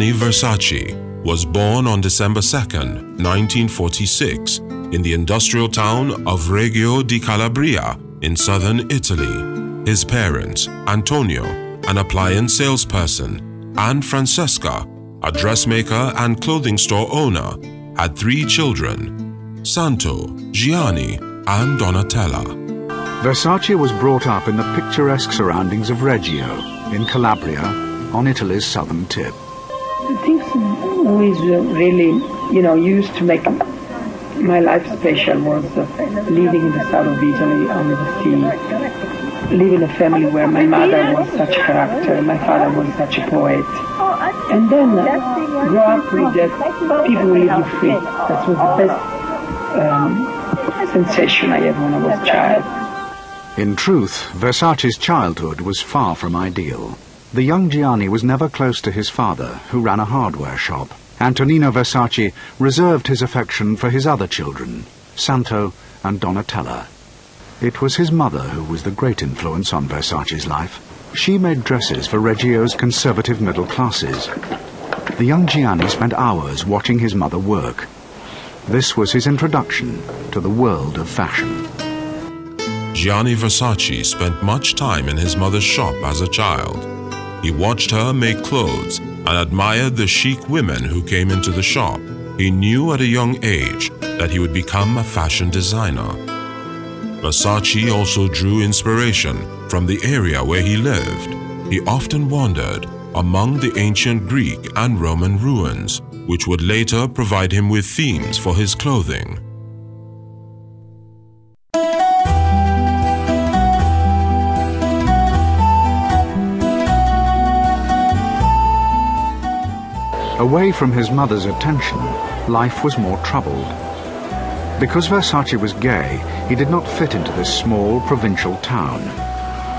Gianni Versace was born on December 2nd, 1946, in the industrial town of Reggio di Calabria in southern Italy. His parents, Antonio, an appliance salesperson, and Francesca, a dressmaker and clothing store owner, had three children Santo, Gianni, and Donatella. Versace was brought up in the picturesque surroundings of Reggio, in Calabria, on Italy's southern tip. Things always really, you know, used to make my life special was living in the south of Italy on the sea, living a family where my mother was such a character, my father was such a poet. And then uh, grow up with the people who leave you free. That was the best um, sensation I had when I was a child. In truth, Versace's childhood was far from ideal. The young Gianni was never close to his father, who ran a hardware shop. Antonino Versace reserved his affection for his other children, Santo and Donatella. It was his mother who was the great influence on Versace's life. She made dresses for Reggio's conservative middle classes. The young Gianni spent hours watching his mother work. This was his introduction to the world of fashion. Gianni Versace spent much time in his mother's shop as a child. He watched her make clothes and admired the chic women who came into the shop. He knew at a young age that he would become a fashion designer. Versace also drew inspiration from the area where he lived. He often wandered among the ancient Greek and Roman ruins, which would later provide him with themes for his clothing. Away from his mother's attention, life was more troubled. Because Versace was gay, he did not fit into this small provincial town.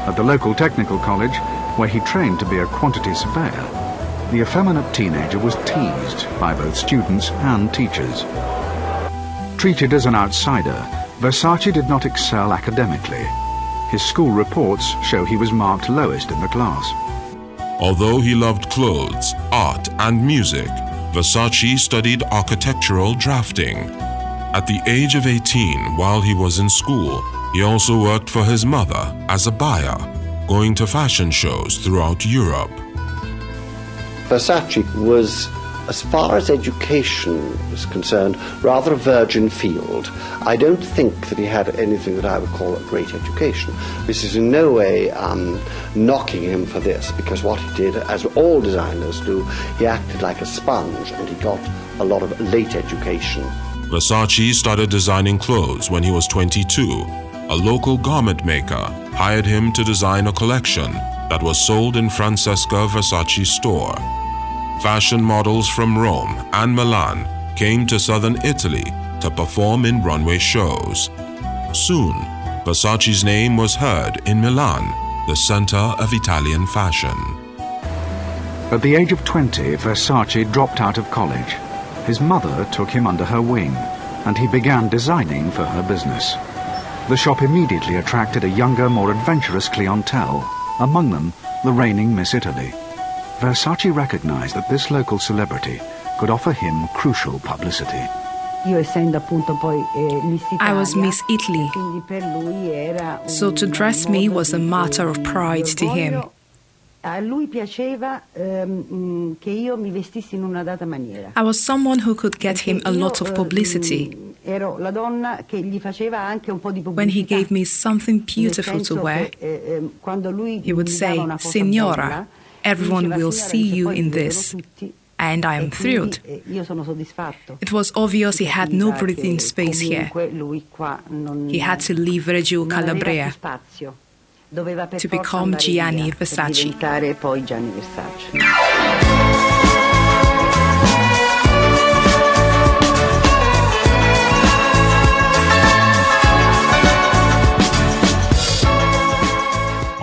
At the local technical college, where he trained to be a quantity surveyor, the effeminate teenager was teased by both students and teachers. Treated as an outsider, Versace did not excel academically. His school reports show he was marked lowest in the class. Although he loved clothes, art, and music, Versace studied architectural drafting. At the age of 18, while he was in school, he also worked for his mother as a buyer, going to fashion shows throughout Europe. Versace was, as far as education was concerned, rather a virgin field. I don't think that he had anything that I would call a great education. This is in no way um, knocking him for this, because what he did, as all designers do, he acted like a sponge and he got a lot of late education. Versace started designing clothes when he was 22. A local garment maker hired him to design a collection that was sold in Francesca Versace's store. Fashion models from Rome and Milan came to southern Italy to perform in runway shows. Soon, Versace's name was heard in Milan, the center of Italian fashion. At the age of 20, Versace dropped out of college. His mother took him under her wing, and he began designing for her business. The shop immediately attracted a younger, more adventurous clientele, among them the reigning Miss Italy. Versace recognized that this local celebrity could offer him crucial publicity. I was Miss Italy, so to dress me was a matter of pride to him. I was someone who could get him a lot of publicity. When he gave me something beautiful to wear, he would say, Signora, everyone will see you in this and I am thrilled. It was obvious he had no breathing space here. He had to leave Reggio Calabria to become Gianni Versace.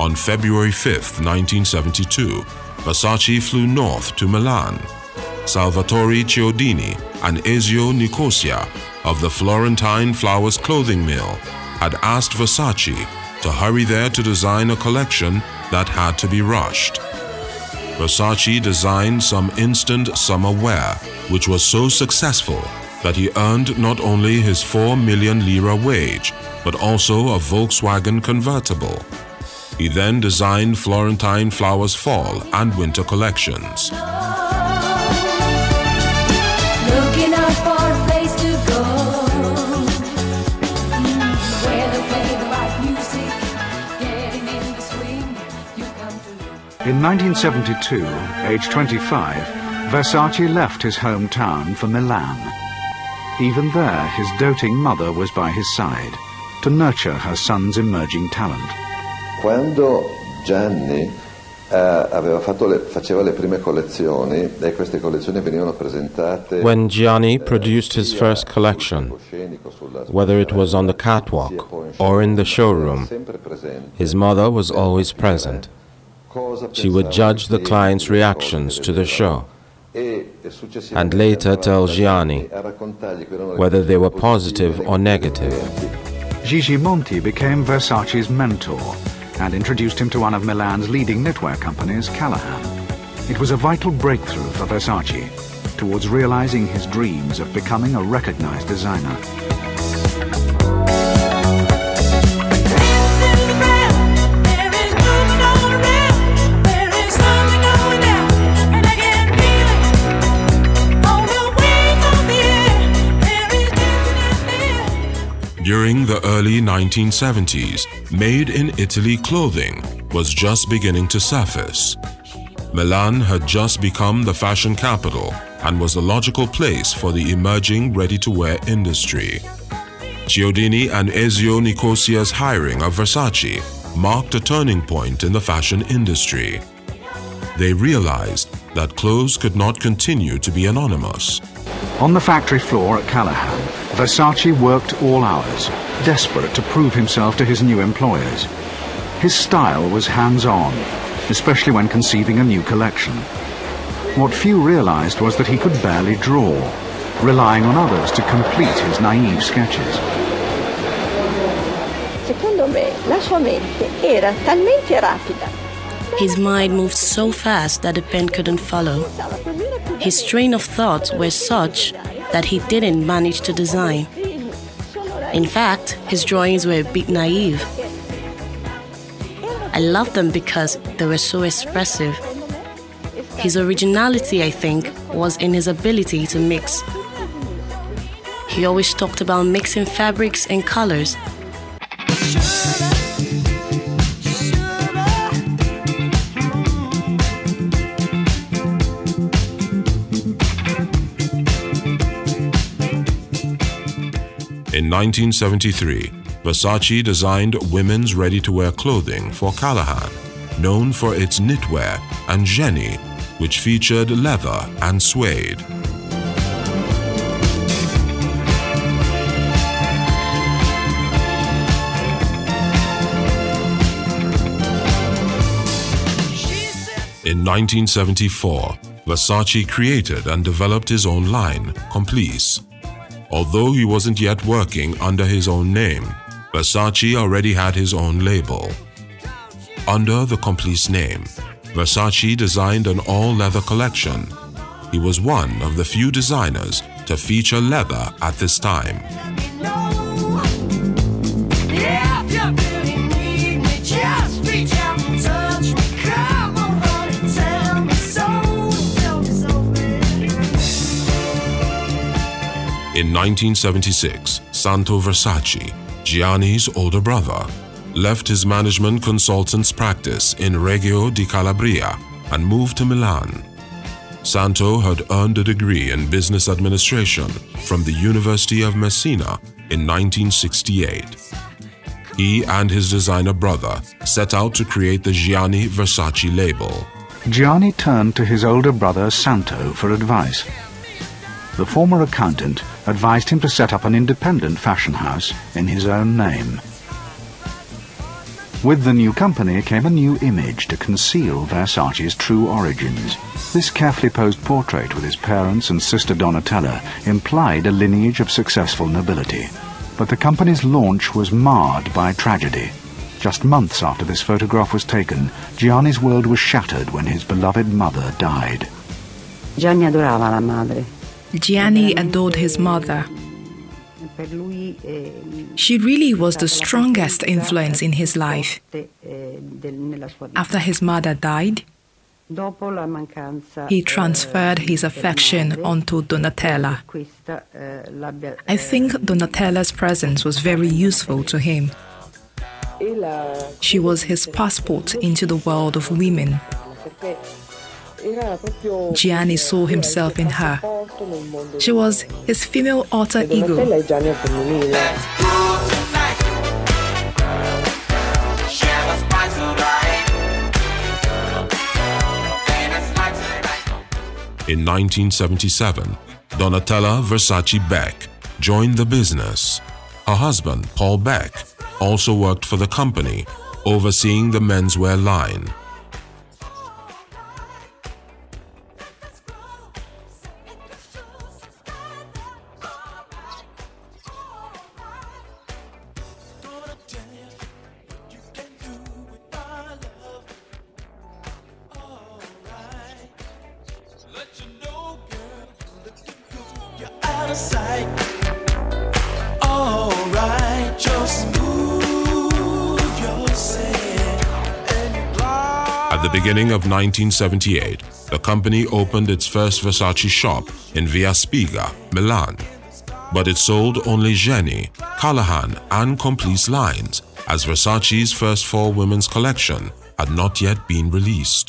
On February 5, 1972, Versace flew north to Milan Salvatore Chiodini and Ezio Nicosia of the Florentine Flowers clothing mill had asked Versace to hurry there to design a collection that had to be rushed. Versace designed some instant summer wear, which was so successful that he earned not only his 4 million lira wage, but also a Volkswagen convertible. He then designed Florentine Flowers fall and winter collections. In 1972, age 25, Versace left his hometown for Milan. Even there, his doting mother was by his side to nurture her son's emerging talent. Quando Gianni Uh, le, faceva le prime collezioni e queste collezioni venivano presentate. When Gianni produced his first collection, whether it was on the catwalk or in the showroom, his mother was always present. She would judge the client's reactions to the show and later tell Gianni whether they were positive or negative. Gigi Monti became Versace's mentor and introduced him to one of Milan's leading knitwear companies, Callaghan. It was a vital breakthrough for Versace towards realizing his dreams of becoming a recognized designer. During the early 1970s, made in Italy clothing was just beginning to surface. Milan had just become the fashion capital and was the logical place for the emerging ready-to-wear industry. Chiodini and Ezio Nicosia's hiring of Versace marked a turning point in the fashion industry. They realized that clothes could not continue to be anonymous. On the factory floor at Callaghan, Versace worked all hours, desperate to prove himself to his new employers. His style was hands-on, especially when conceiving a new collection. What few realized was that he could barely draw, relying on others to complete his naive sketches. Secondo me, la sua mente era talmente rapida his mind moved so fast that the pen couldn't follow. His train of thoughts were such that he didn't manage to design. In fact, his drawings were a bit naive. I loved them because they were so expressive. His originality, I think, was in his ability to mix. He always talked about mixing fabrics and colors. In 1973, Versace designed women's ready-to-wear clothing for Callaghan, known for its knitwear, and Genny, which featured leather and suede. In 1974, Versace created and developed his own line, Complice, Although he wasn't yet working under his own name, Versace already had his own label. Under the Complice name, Versace designed an all-leather collection. He was one of the few designers to feature leather at this time. In 1976, Santo Versace, Gianni's older brother, left his management consultant's practice in Reggio di Calabria and moved to Milan. Santo had earned a degree in business administration from the University of Messina in 1968. He and his designer brother set out to create the Gianni Versace label. Gianni turned to his older brother Santo for advice. The former accountant advised him to set up an independent fashion house in his own name. With the new company came a new image to conceal Versace's true origins. This carefully posed portrait with his parents and sister Donatella implied a lineage of successful nobility. But the company's launch was marred by tragedy. Just months after this photograph was taken, Gianni's world was shattered when his beloved mother died. Gianni adorava la madre. Gianni adored his mother. She really was the strongest influence in his life. After his mother died, he transferred his affection onto Donatella. I think Donatella's presence was very useful to him. She was his passport into the world of women. Gianni saw himself in her. She was his female alter ego. In 1977, Donatella Versace Beck joined the business. Her husband, Paul Beck, also worked for the company, overseeing the menswear line. Of 1978, the company opened its first Versace shop in Via Spiga, Milan. But it sold only Genny, Callaghan, and Complice lines, as Versace's first four women's collection had not yet been released.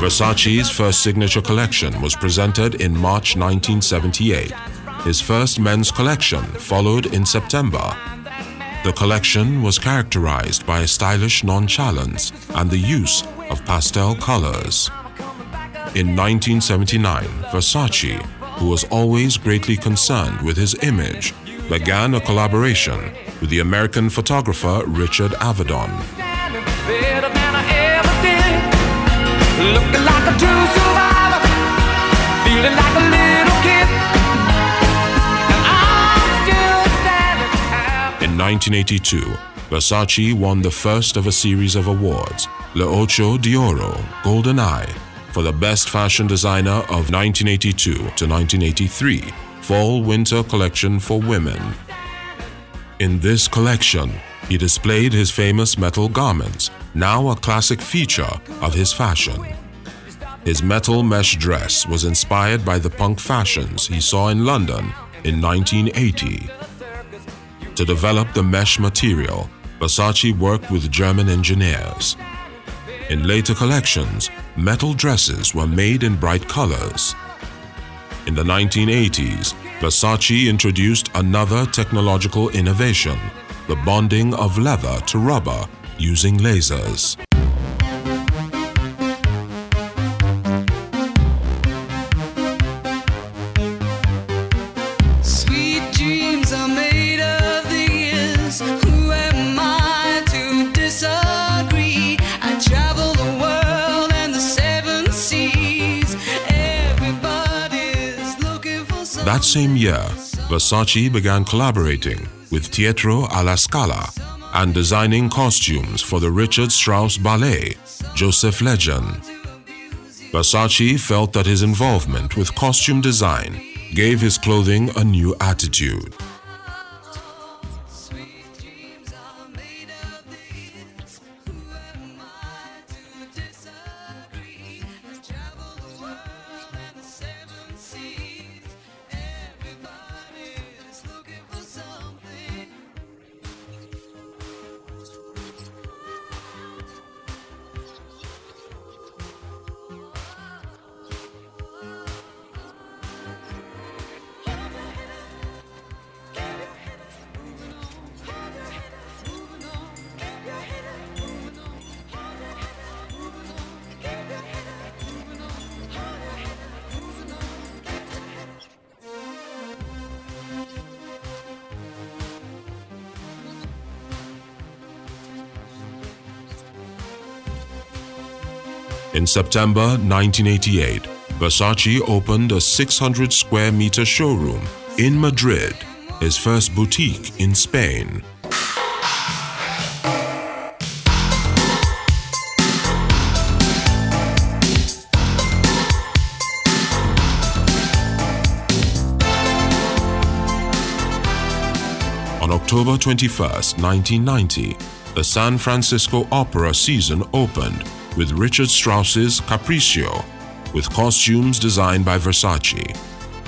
Versace's first signature collection was presented in March 1978. His first men's collection followed in September. The collection was characterized by a stylish nonchalance and the use of pastel colors. In 1979, Versace, who was always greatly concerned with his image, began a collaboration with the American photographer Richard Avedon. Looking like a true survivor, feeling like a little kid. In 1982, Versace won the first of a series of awards, Le Occhio d'Oro, Golden Eye, for the best fashion designer of 1982 to 1983 fall winter collection for women. In this collection, he displayed his famous metal garments, now a classic feature of his fashion. His metal mesh dress was inspired by the punk fashions he saw in London in 1980. To develop the mesh material, Versace worked with German engineers. In later collections, metal dresses were made in bright colors. In the 1980s, Versace introduced another technological innovation, the bonding of leather to rubber using lasers. That same year, Versace began collaborating with Teatro alla Scala and designing costumes for the Richard Strauss ballet, Joseph Legend. Versace felt that his involvement with costume design gave his clothing a new attitude. In September 1988, Versace opened a 600 square meter showroom in Madrid, his first boutique in Spain. On October 21, 1990, the San Francisco Opera season opened with Richard Strauss's Capriccio, with costumes designed by Versace.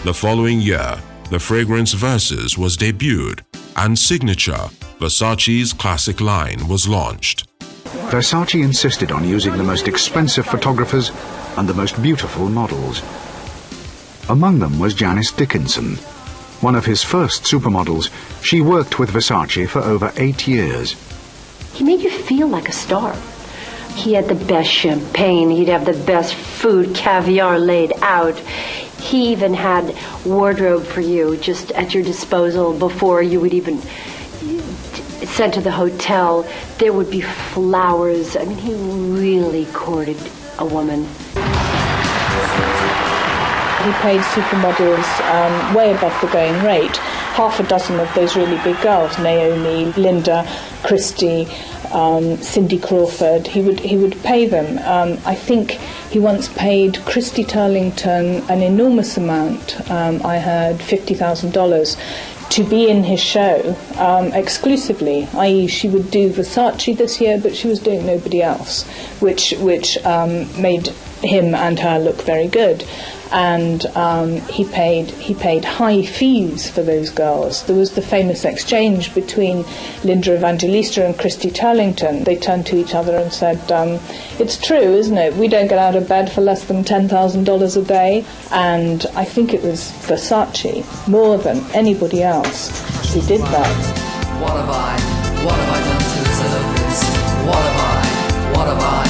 The following year, the fragrance Versus was debuted, and Signature, Versace's classic line, was launched. Versace insisted on using the most expensive photographers and the most beautiful models. Among them was Janice Dickinson. One of his first supermodels, she worked with Versace for over eight years. He made you feel like a star. He had the best champagne, he'd have the best food, caviar laid out. He even had wardrobe for you just at your disposal before you would even sent to the hotel. There would be flowers. I mean, he really courted a woman. He paid supermodels um, way above the going rate. Half a dozen of those really big girls, Naomi, Linda, Christy, um, Cindy Crawford. He would he would pay them. Um, I think he once paid Christy Turlington an enormous amount. Um, I heard fifty thousand dollars to be in his show um, exclusively, i.e., she would do Versace this year, but she was doing nobody else, which which um, made him and her look very good and um, he paid he paid high fees for those girls. There was the famous exchange between Linda Evangelista and Christy Turlington. They turned to each other and said, um, "It's true, isn't it? We don't get out of bed for less than ten thousand dollars a day." And I think it was Versace more than anybody else who did that. What have I? What have I done to deserve this? What have I? What have I?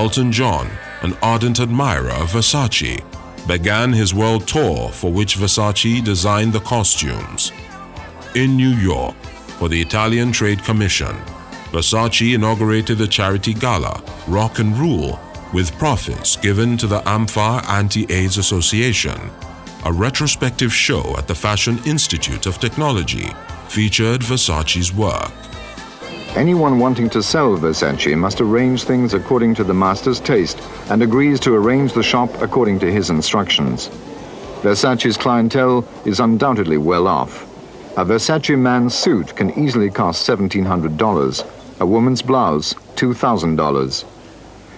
Elton John, an ardent admirer of Versace, began his world tour for which Versace designed the costumes. In New York, for the Italian Trade Commission, Versace inaugurated the charity gala Rock and Rule with profits given to the AMFAR Anti-AIDS Association. A retrospective show at the Fashion Institute of Technology featured Versace's work. Anyone wanting to sell Versace must arrange things according to the master's taste and agrees to arrange the shop according to his instructions. Versace's clientele is undoubtedly well off. A Versace man's suit can easily cost $1,700, a woman's blouse $2,000.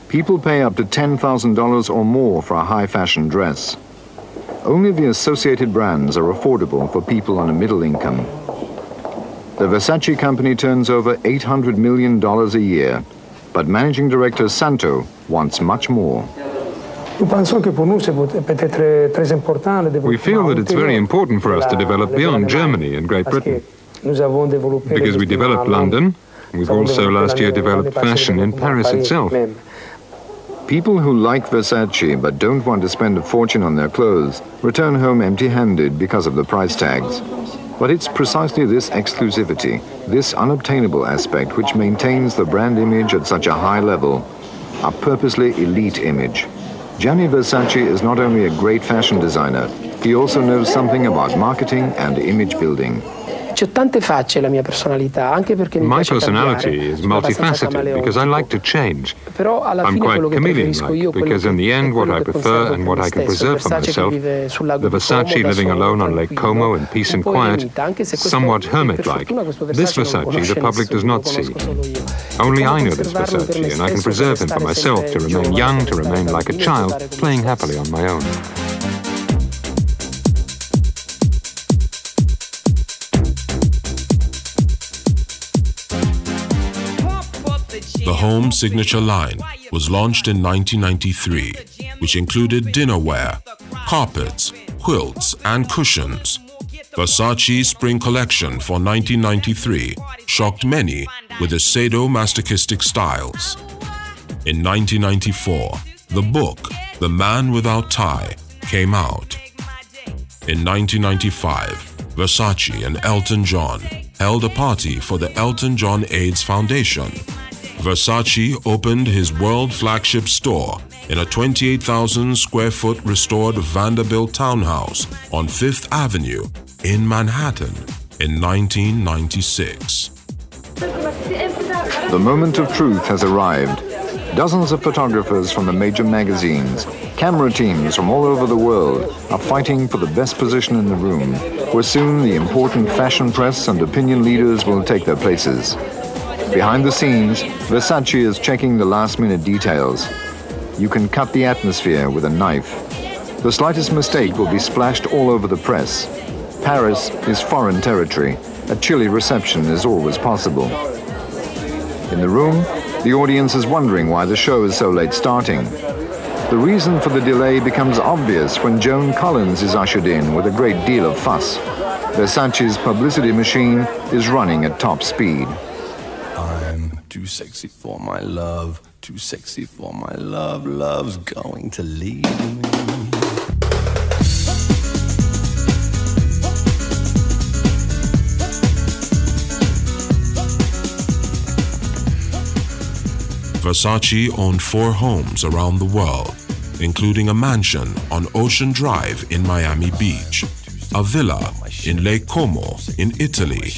People pay up to $10,000 or more for a high fashion dress. Only the associated brands are affordable for people on a middle income. The Versace company turns over $800 million a year, but managing director Santo wants much more. We feel that it's very important for us to develop beyond Germany and Great Britain. Because we developed London, we've also last year developed fashion in Paris itself. People who like Versace but don't want to spend a fortune on their clothes return home empty handed because of the price tags. But it's precisely this exclusivity, this unobtainable aspect, which maintains the brand image at such a high level, a purposely elite image. Gianni Versace is not only a great fashion designer, he also knows something about marketing and image building. My personality is multifaceted because I like to change. I'm quite chameleon-like because in the end what I prefer and what I can preserve for myself, the Versace living alone on Lake Como in peace and quiet, somewhat hermit-like. This Versace the public does not see. Only I know this Versace and I can preserve him for myself to remain young, to remain like a child, playing happily on my own. Home Signature line was launched in 1993, which included dinnerware, carpets, quilts, and cushions. Versace's spring collection for 1993 shocked many with its sadomasochistic styles. In 1994, the book The Man Without Tie came out. In 1995, Versace and Elton John held a party for the Elton John AIDS Foundation Versace opened his world flagship store in a 28,000 square foot restored Vanderbilt townhouse on Fifth Avenue in Manhattan in 1996. The moment of truth has arrived. Dozens of photographers from the major magazines, camera teams from all over the world are fighting for the best position in the room, where soon the important fashion press and opinion leaders will take their places. Behind the scenes, Versace is checking the last minute details. You can cut the atmosphere with a knife. The slightest mistake will be splashed all over the press. Paris is foreign territory. A chilly reception is always possible. In the room, the audience is wondering why the show is so late starting. The reason for the delay becomes obvious when Joan Collins is ushered in with a great deal of fuss. Versace's publicity machine is running at top speed. Too sexy for my love, too sexy for my love, love's going to leave me. Versace owned four homes around the world, including a mansion on Ocean Drive in Miami Beach, a villa in Lake Como in Italy,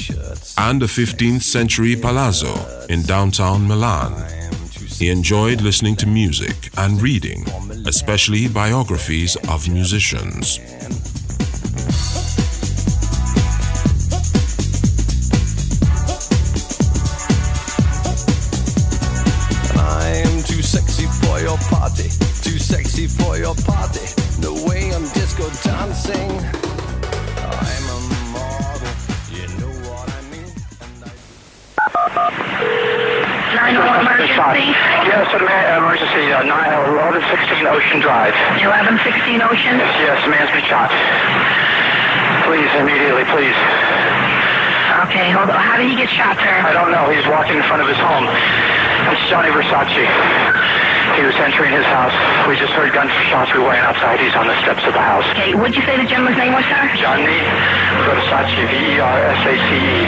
and a 15th century palazzo in downtown Milan. He enjoyed listening to music and reading, especially biographies of musicians. Immediately, please. Okay, hold on. How did he get shot, sir? I don't know. He was walking in front of his home. It's Johnny Versace. He was entering his house. We just heard gunshots. We went outside. He's on the steps of the house. Okay, what'd you say the gentleman's name was, sir? Gianni Versace, V-E-R-S-A-C-E.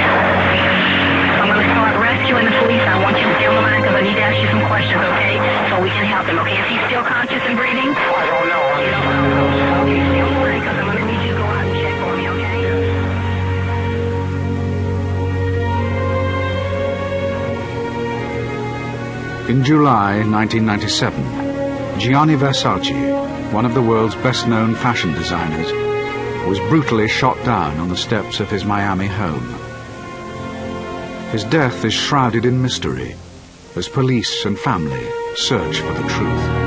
I'm going to start rescuing the police. I want you to stay on the line because I need to ask you some questions, okay? So we can help him, okay? Is he still conscious and breathing? I don't know. Know? Okay, In July 1997, Gianni Versace, one of the world's best-known fashion designers, was brutally shot down on the steps of his Miami home. His death is shrouded in mystery as police and family search for the truth.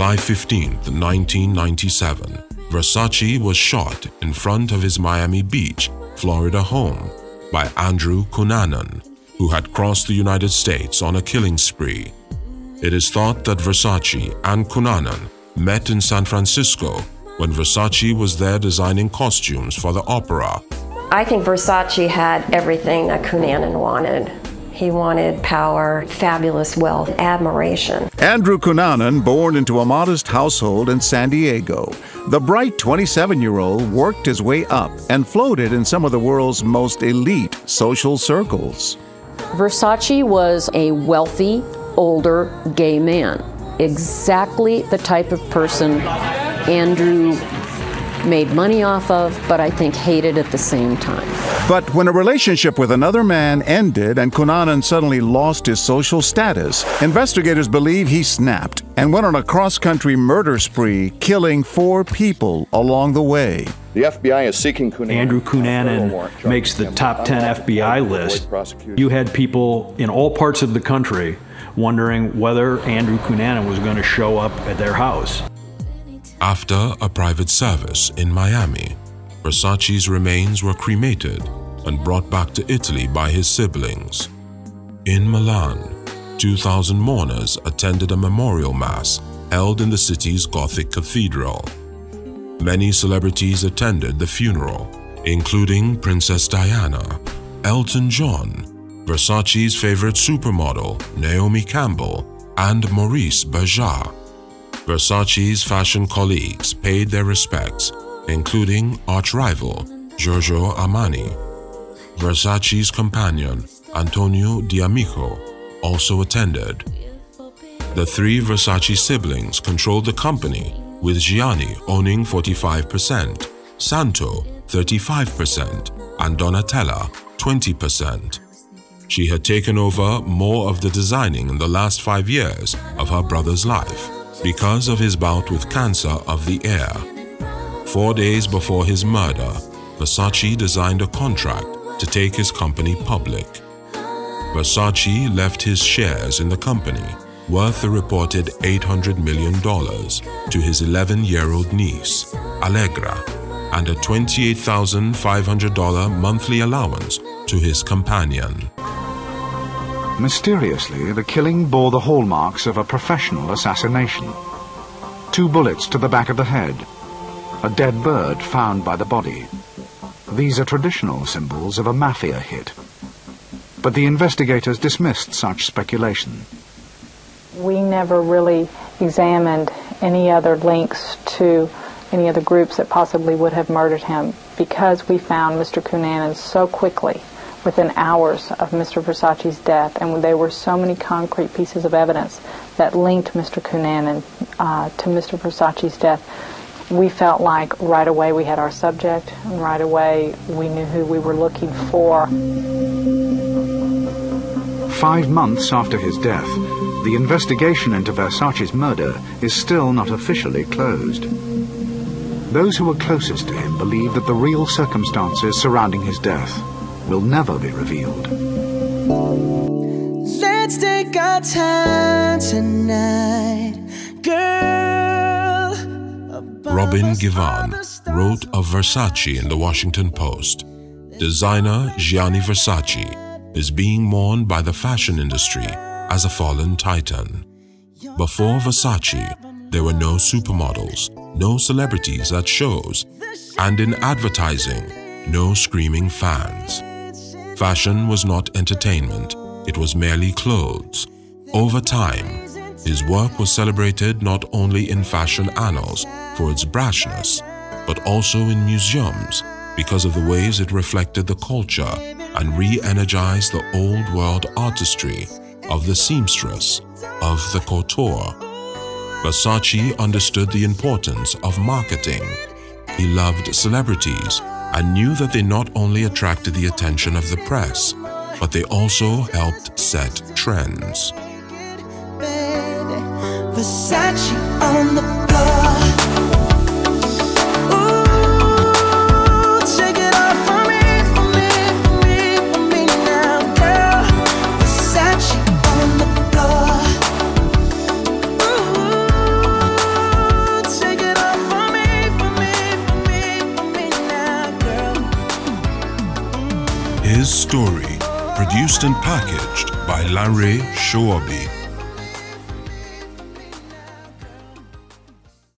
July 15, 1997, Versace was shot in front of his Miami Beach Florida home by Andrew Cunanan, who had crossed the United States on a killing spree. It is thought that Versace and Cunanan met in San Francisco when Versace was there designing costumes for the opera. I think Versace had everything that Cunanan wanted. He wanted power, fabulous wealth, admiration. Andrew Cunanan, born into a modest household in San Diego, the bright 27 year old worked his way up and floated in some of the world's most elite social circles. Versace was a wealthy, older gay man. Exactly the type of person Andrew made money off of, but I think hated at the same time. But when a relationship with another man ended and Cunanan suddenly lost his social status, investigators believe he snapped and went on a cross country murder spree, killing four people along the way. The FBI is seeking Cunanan. Andrew Cunanan makes the top 10 FBI list. You had people in all parts of the country wondering whether Andrew Cunanan was going to show up at their house. After a private service in Miami, Versace's remains were cremated and brought back to Italy by his siblings. In Milan, 2,000 mourners attended a memorial mass held in the city's Gothic cathedral. Many celebrities attended the funeral, including Princess Diana, Elton John, Versace's favorite supermodel, Naomi Campbell, and Maurice Béjart. Versace's fashion colleagues paid their respects, including arch-rival Giorgio Armani. Versace's companion, Antonio D'Amico, also attended. The three Versace siblings controlled the company, with Gianni owning 45%, Santo 35%, and Donatella 20%. She had taken over more of the designing in the last five years of her brother's life because of his bout with cancer of the ear. Four days before his murder, Versace designed a contract to take his company public. Versace left his shares in the company, worth a reported $800 million, to his 11 year old niece, Allegra, and a $28,500 monthly allowance to his companion. Mysteriously, the killing bore the hallmarks of a professional assassination. Two bullets to the back of the head, a dead bird found by the body. These are traditional symbols of a mafia hit. But the investigators dismissed such speculation. We never really examined any other links to any other groups that possibly would have murdered him because we found Mr. Cunanan so quickly within hours of Mr. Versace's death, and there were so many concrete pieces of evidence that linked Mr. Cunanan uh, to Mr. Versace's death. We felt like right away we had our subject, and right away we knew who we were looking for. Five months after his death, the investigation into Versace's murder is still not officially closed. Those who were closest to him believe that the real circumstances surrounding his death will never be revealed. Let's take our time tonight, girl. Robin Givhan wrote of Versace in the Washington Post. Designer Gianni Versace is being mourned by the fashion industry as a fallen titan. Before Versace, there were no supermodels, no celebrities at shows, and in advertising, no screaming fans. Fashion was not entertainment, it was merely clothes. Over time, his work was celebrated not only in fashion annals for its brashness, but also in museums because of the ways it reflected the culture and re-energized the old world artistry of the seamstress, of the couture. Versace understood the importance of marketing. He loved celebrities and knew that they not only attracted the attention of the press, but they also helped set trends. And packaged by Larry Shoabi.